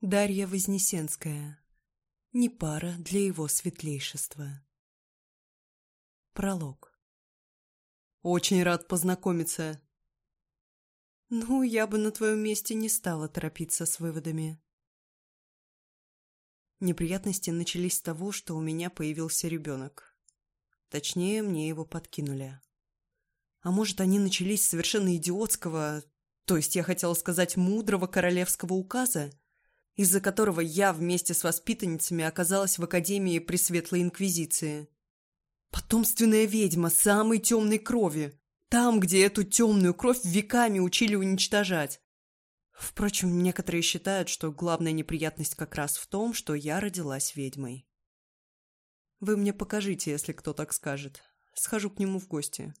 Дарья Вознесенская. Не пара для его светлейшества. Пролог. Очень рад познакомиться. Ну, я бы на твоем месте не стала торопиться с выводами. Неприятности начались с того, что у меня появился ребенок. Точнее, мне его подкинули. А может, они начались совершенно идиотского, то есть я хотела сказать мудрого королевского указа, из-за которого я вместе с воспитанницами оказалась в Академии пресветлой Инквизиции. Потомственная ведьма самой темной крови, там, где эту темную кровь веками учили уничтожать. Впрочем, некоторые считают, что главная неприятность как раз в том, что я родилась ведьмой. Вы мне покажите, если кто так скажет. Схожу к нему в гости.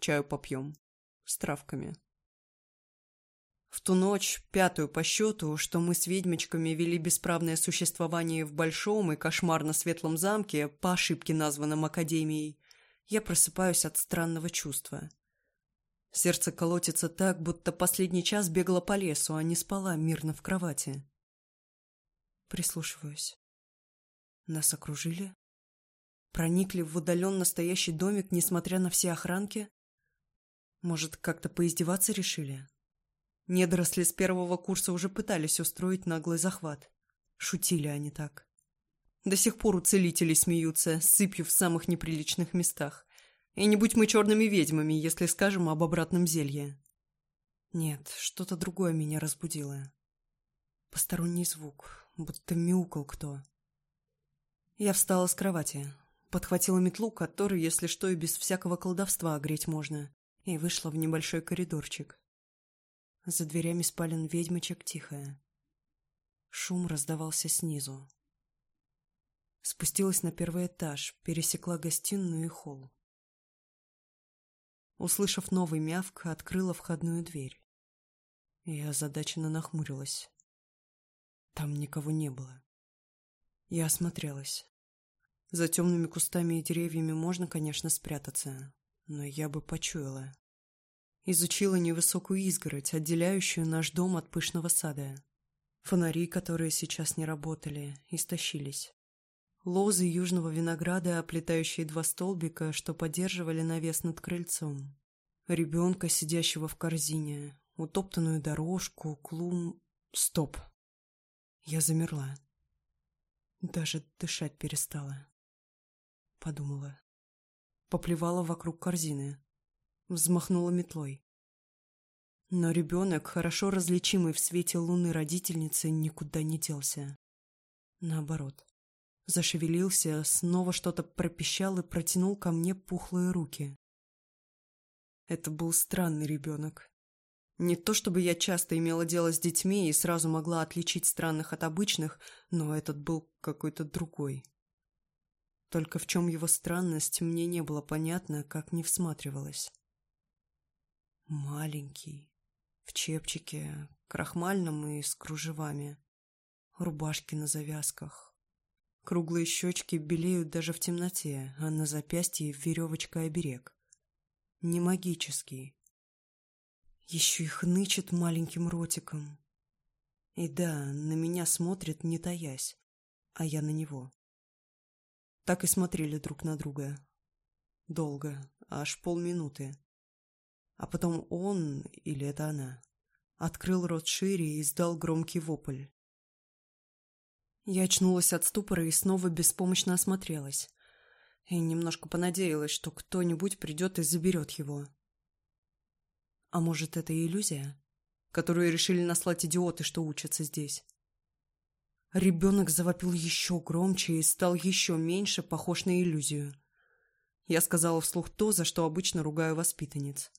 Чаю попьем. С травками. В ту ночь, пятую по счету, что мы с ведьмочками вели бесправное существование в большом и кошмарно-светлом замке, по ошибке названном Академией, я просыпаюсь от странного чувства. Сердце колотится так, будто последний час бегала по лесу, а не спала мирно в кровати. Прислушиваюсь. Нас окружили? Проникли в удаленно стоящий домик, несмотря на все охранки? Может, как-то поиздеваться решили? Недоросли с первого курса уже пытались устроить наглый захват. Шутили они так. До сих пор у целителей смеются, сыпью в самых неприличных местах. И не будь мы черными ведьмами, если скажем об обратном зелье. Нет, что-то другое меня разбудило. Посторонний звук, будто мяукал кто. Я встала с кровати, подхватила метлу, которую, если что, и без всякого колдовства огреть можно, и вышла в небольшой коридорчик. За дверями спален ведьмочек тихая. Шум раздавался снизу. Спустилась на первый этаж, пересекла гостиную и холл. Услышав новый мявк, открыла входную дверь. Я озадаченно нахмурилась. Там никого не было. Я осмотрелась. За темными кустами и деревьями можно, конечно, спрятаться, но я бы почуяла изучила невысокую изгородь, отделяющую наш дом от пышного сада. Фонари, которые сейчас не работали, истощились. Лозы южного винограда, оплетающие два столбика, что поддерживали навес над крыльцом. Ребенка, сидящего в корзине, утоптанную дорожку, клум... Стоп. Я замерла. Даже дышать перестала. Подумала. Поплевала вокруг корзины взмахнула метлой. Но ребенок, хорошо различимый в свете луны родительницы, никуда не делся. Наоборот. Зашевелился, снова что-то пропищал и протянул ко мне пухлые руки. Это был странный ребенок. Не то чтобы я часто имела дело с детьми и сразу могла отличить странных от обычных, но этот был какой-то другой. Только в чем его странность, мне не было понятно, как не всматривалась. Маленький, в чепчике, крахмальном и с кружевами. Рубашки на завязках. Круглые щечки белеют даже в темноте, а на запястье веревочка-оберег. Не магический. Еще и хнычет маленьким ротиком. И да, на меня смотрит, не таясь, а я на него. Так и смотрели друг на друга. Долго, аж полминуты а потом он или это она открыл рот шире и издал громкий вопль. Я очнулась от ступора и снова беспомощно осмотрелась. И немножко понадеялась, что кто-нибудь придет и заберет его. А может, это иллюзия, которую решили наслать идиоты, что учатся здесь? Ребенок завопил еще громче и стал еще меньше похож на иллюзию. Я сказала вслух то, за что обычно ругаю воспитанниц.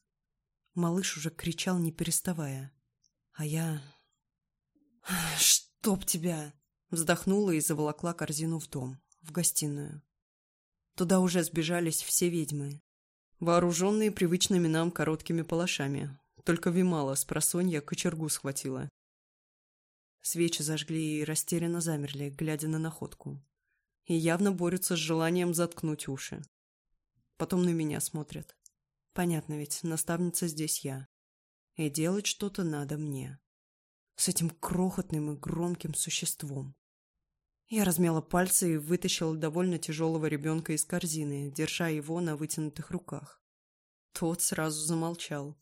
Малыш уже кричал, не переставая. А я... «Чтоб тебя!» Вздохнула и заволокла корзину в дом, в гостиную. Туда уже сбежались все ведьмы, вооруженные привычными нам короткими палашами. Только Вимала с просонья кочергу схватила. Свечи зажгли и растерянно замерли, глядя на находку. И явно борются с желанием заткнуть уши. Потом на меня смотрят. Понятно ведь, наставница здесь я. И делать что-то надо мне. С этим крохотным и громким существом. Я размяла пальцы и вытащила довольно тяжелого ребенка из корзины, держа его на вытянутых руках. Тот сразу замолчал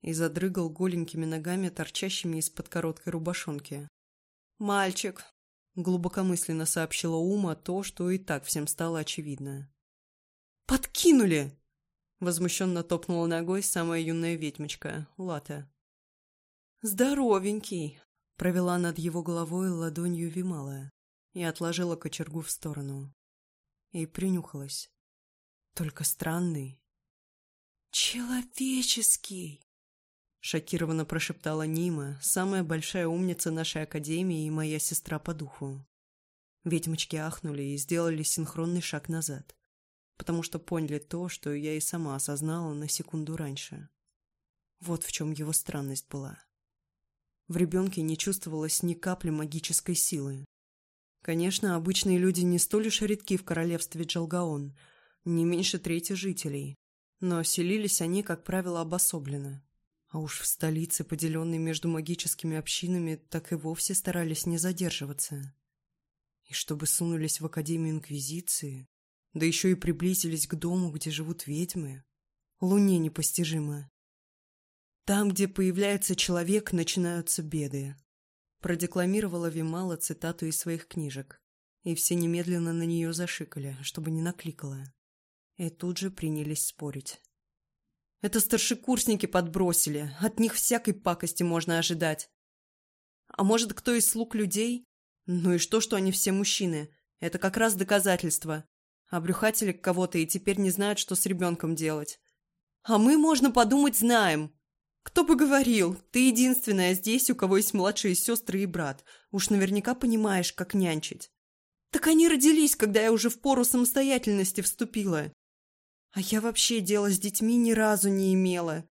и задрыгал голенькими ногами, торчащими из-под короткой рубашонки. «Мальчик!» — глубокомысленно сообщила Ума то, что и так всем стало очевидно. «Подкинули!» Возмущенно топнула ногой самая юная ведьмочка, Лата. «Здоровенький!» — провела над его головой ладонью Вимала и отложила кочергу в сторону. И принюхалась. Только странный. «Человеческий!» — шокированно прошептала Нима, самая большая умница нашей академии и моя сестра по духу. Ведьмочки ахнули и сделали синхронный шаг назад потому что поняли то, что я и сама осознала на секунду раньше. Вот в чем его странность была. В ребенке не чувствовалось ни капли магической силы. Конечно, обычные люди не столь уж редки в королевстве Джалгаон, не меньше трети жителей, но селились они, как правило, обособленно. А уж в столице, поделенной между магическими общинами, так и вовсе старались не задерживаться. И чтобы сунулись в Академию Инквизиции, да еще и приблизились к дому, где живут ведьмы, луне непостижимо. Там, где появляется человек, начинаются беды. Продекламировала Вимала цитату из своих книжек, и все немедленно на нее зашикали, чтобы не накликала. И тут же принялись спорить. Это старшекурсники подбросили, от них всякой пакости можно ожидать. А может, кто из слуг людей? Ну и что, что они все мужчины? Это как раз доказательство обрюхатили кого-то и теперь не знают, что с ребенком делать. А мы, можно подумать, знаем. Кто бы говорил, ты единственная здесь, у кого есть младшие сестры и брат. Уж наверняка понимаешь, как нянчить. Так они родились, когда я уже в пору самостоятельности вступила. А я вообще дела с детьми ни разу не имела.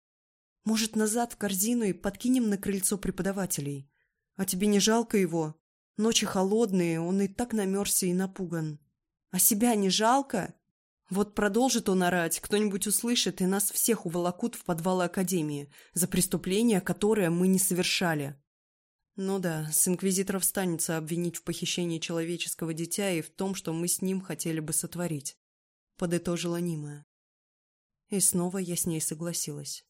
Может, назад в корзину и подкинем на крыльцо преподавателей? А тебе не жалко его? Ночи холодные, он и так намерзся и напуган. А себя не жалко? Вот продолжит он орать, кто-нибудь услышит, и нас всех уволокут в подвалы Академии за преступление, которое мы не совершали. Ну да, с инквизиторов станется обвинить в похищении человеческого дитя и в том, что мы с ним хотели бы сотворить. Подытожила Нима, И снова я с ней согласилась.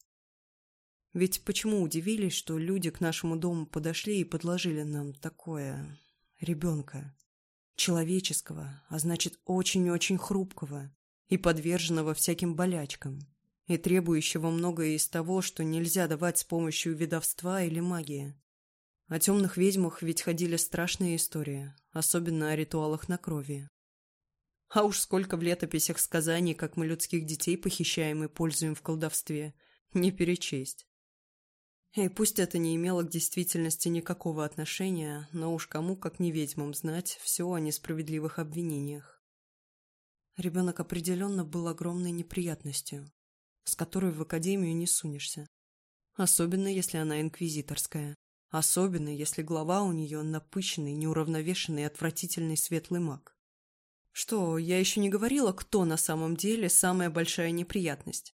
Ведь почему удивились, что люди к нашему дому подошли и подложили нам такое... ребенка? человеческого, а значит очень-очень хрупкого и подверженного всяким болячкам, и требующего многое из того, что нельзя давать с помощью ведовства или магии. О темных ведьмах ведь ходили страшные истории, особенно о ритуалах на крови. А уж сколько в летописях сказаний, как мы людских детей похищаем и пользуем в колдовстве, не перечесть. И пусть это не имело к действительности никакого отношения, но уж кому, как не ведьмам, знать все о несправедливых обвинениях. Ребенок определенно был огромной неприятностью, с которой в академию не сунешься. Особенно, если она инквизиторская. Особенно, если глава у нее напыщенный, неуравновешенный, отвратительный светлый маг. Что, я еще не говорила, кто на самом деле самая большая неприятность.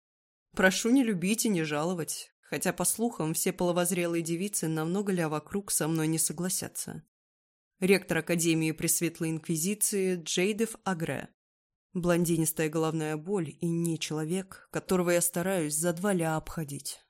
Прошу не любить и не жаловать хотя, по слухам, все половозрелые девицы намного ля вокруг со мной не согласятся. Ректор Академии Пресветлой Инквизиции Джейдев Агре. Блондинистая головная боль и не человек, которого я стараюсь за два ля обходить.